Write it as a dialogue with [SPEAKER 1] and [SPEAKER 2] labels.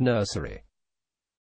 [SPEAKER 1] Nursery.